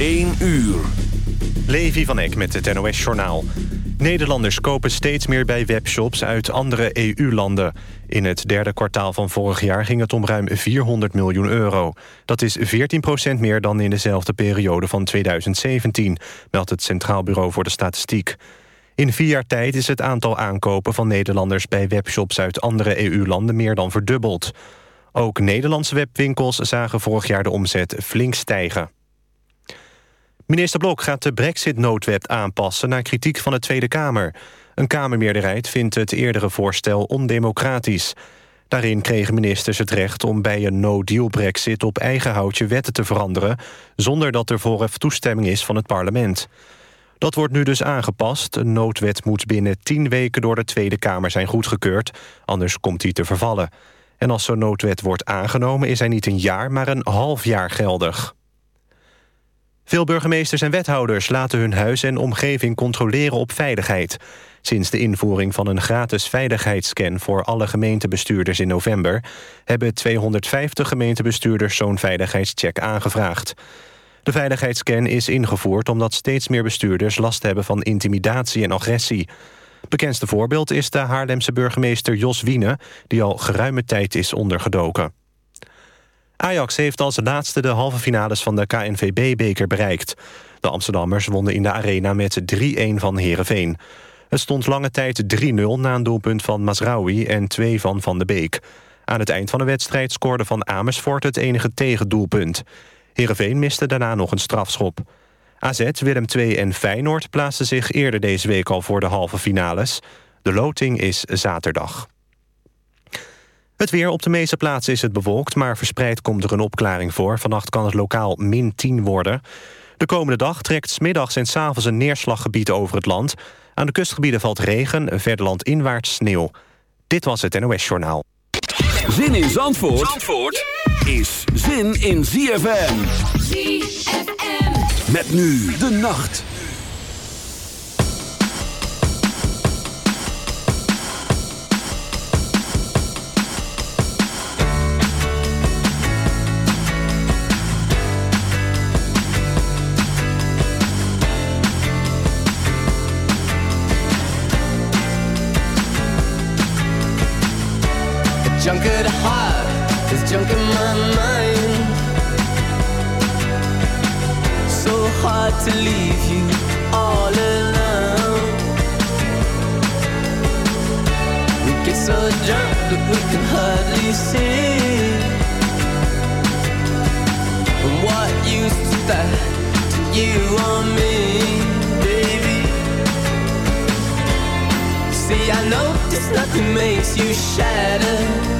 1 uur. Levi van Eck met het NOS-journaal. Nederlanders kopen steeds meer bij webshops uit andere EU-landen. In het derde kwartaal van vorig jaar ging het om ruim 400 miljoen euro. Dat is 14% meer dan in dezelfde periode van 2017... meldt het Centraal Bureau voor de Statistiek. In vier jaar tijd is het aantal aankopen van Nederlanders... bij webshops uit andere EU-landen meer dan verdubbeld. Ook Nederlandse webwinkels zagen vorig jaar de omzet flink stijgen. Minister Blok gaat de brexit-noodwet aanpassen... naar kritiek van de Tweede Kamer. Een Kamermeerderheid vindt het eerdere voorstel ondemocratisch. Daarin kregen ministers het recht om bij een no-deal brexit... op eigen houtje wetten te veranderen... zonder dat er vooraf toestemming is van het parlement. Dat wordt nu dus aangepast. Een noodwet moet binnen tien weken door de Tweede Kamer zijn goedgekeurd. Anders komt die te vervallen. En als zo'n noodwet wordt aangenomen... is hij niet een jaar, maar een half jaar geldig. Veel burgemeesters en wethouders laten hun huis en omgeving controleren op veiligheid. Sinds de invoering van een gratis veiligheidsscan voor alle gemeentebestuurders in november... hebben 250 gemeentebestuurders zo'n veiligheidscheck aangevraagd. De veiligheidsscan is ingevoerd omdat steeds meer bestuurders last hebben van intimidatie en agressie. Bekendste voorbeeld is de Haarlemse burgemeester Jos Wiene... die al geruime tijd is ondergedoken. Ajax heeft als laatste de halve finales van de KNVB-beker bereikt. De Amsterdammers wonnen in de arena met 3-1 van Heerenveen. Het stond lange tijd 3-0 na een doelpunt van Masraoui en 2 van Van de Beek. Aan het eind van de wedstrijd scoorde Van Amersfoort het enige tegendoelpunt. Heerenveen miste daarna nog een strafschop. AZ, Willem II en Feyenoord plaatsten zich eerder deze week al voor de halve finales. De loting is zaterdag. Het weer op de meeste plaatsen is het bewolkt... maar verspreid komt er een opklaring voor. Vannacht kan het lokaal min 10 worden. De komende dag trekt smiddags en s avonds een neerslaggebied over het land. Aan de kustgebieden valt regen, verder landinwaarts sneeuw. Dit was het NOS Journaal. Zin in Zandvoort, Zandvoort is zin in ZFM. ZFM. Met nu de nacht. Heart is junk in my mind. So hard to leave you all alone. We get so drunk that we can hardly see. And what used to that to you or me, baby? See, I know this nothing makes you shatter.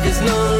Life is no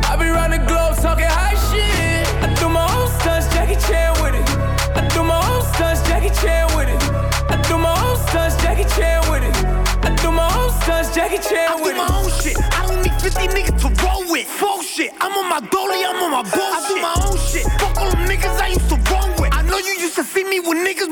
I be round the globe talking high shit. I do my own stunts, Jackie Chan with it. I do my own stunts, Jackie Chan with it. I do my own stunts, Jackie Chan with it. I do my own stunts, Jackie Chan with it. I do my own shit. I don't need 50 niggas to roll with. Full shit. I'm on my dolly, I'm on my bullshit. I do my own shit. Fuck all them niggas I used to roll with. I know you used to see me with niggas,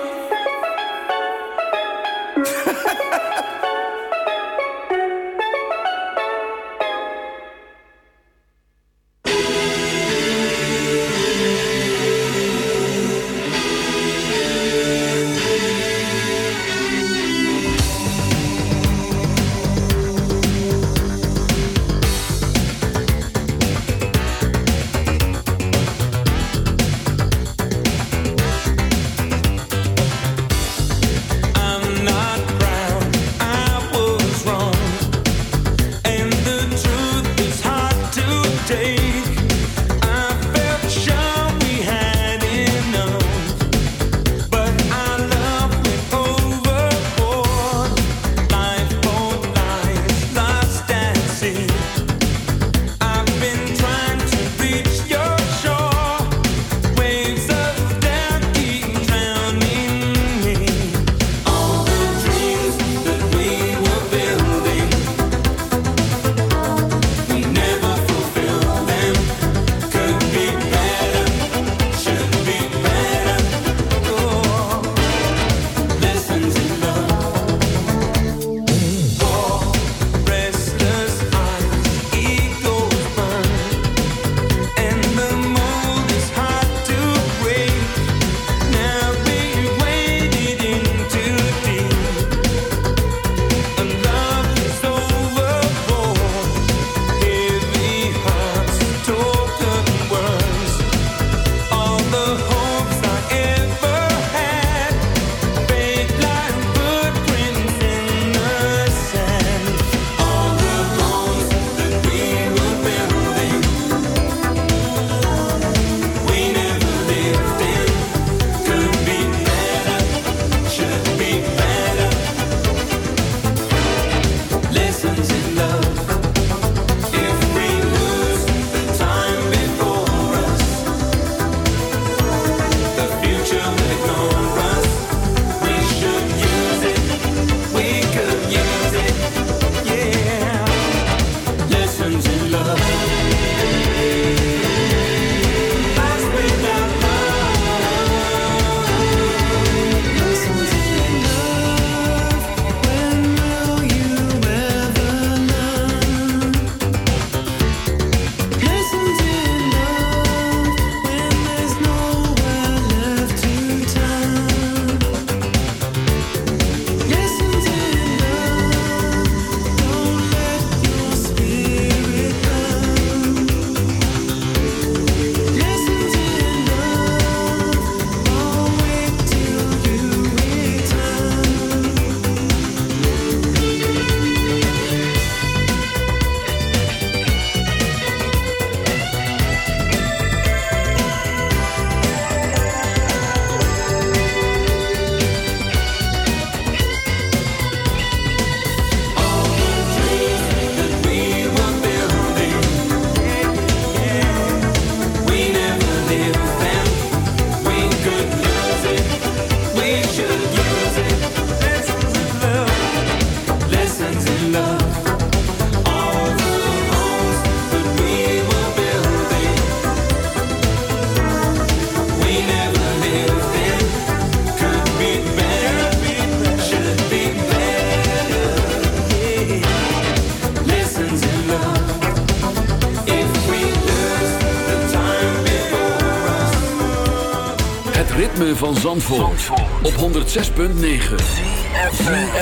Zandvoort, op 106.9.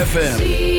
FM.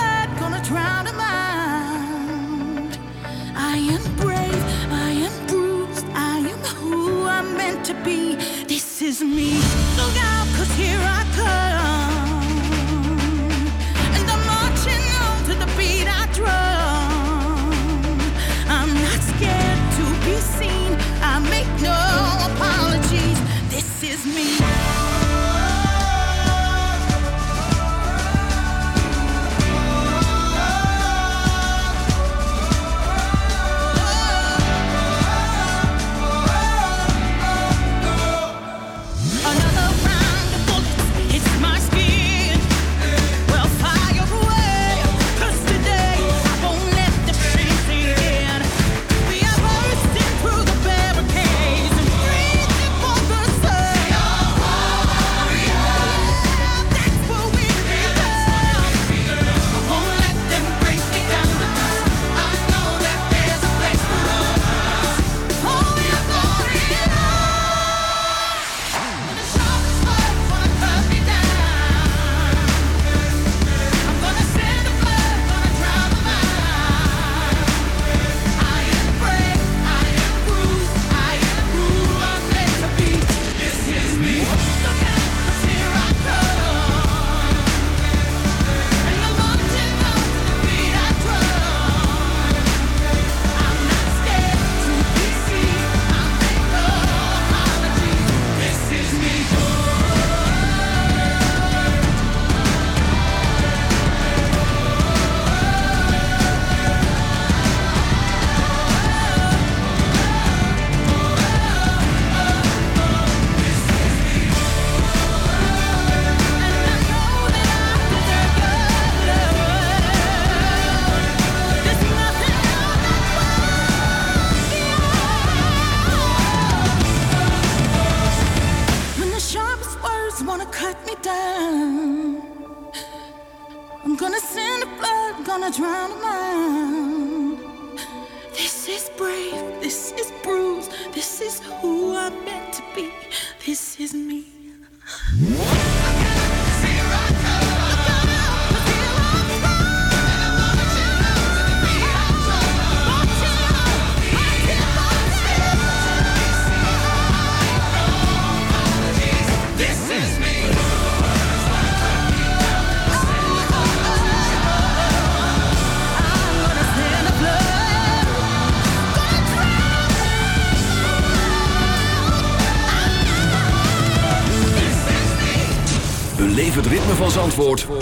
of mind. I am brave, I am bruised, I am who I'm meant to be. This is me.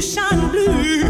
singing shoeshine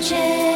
却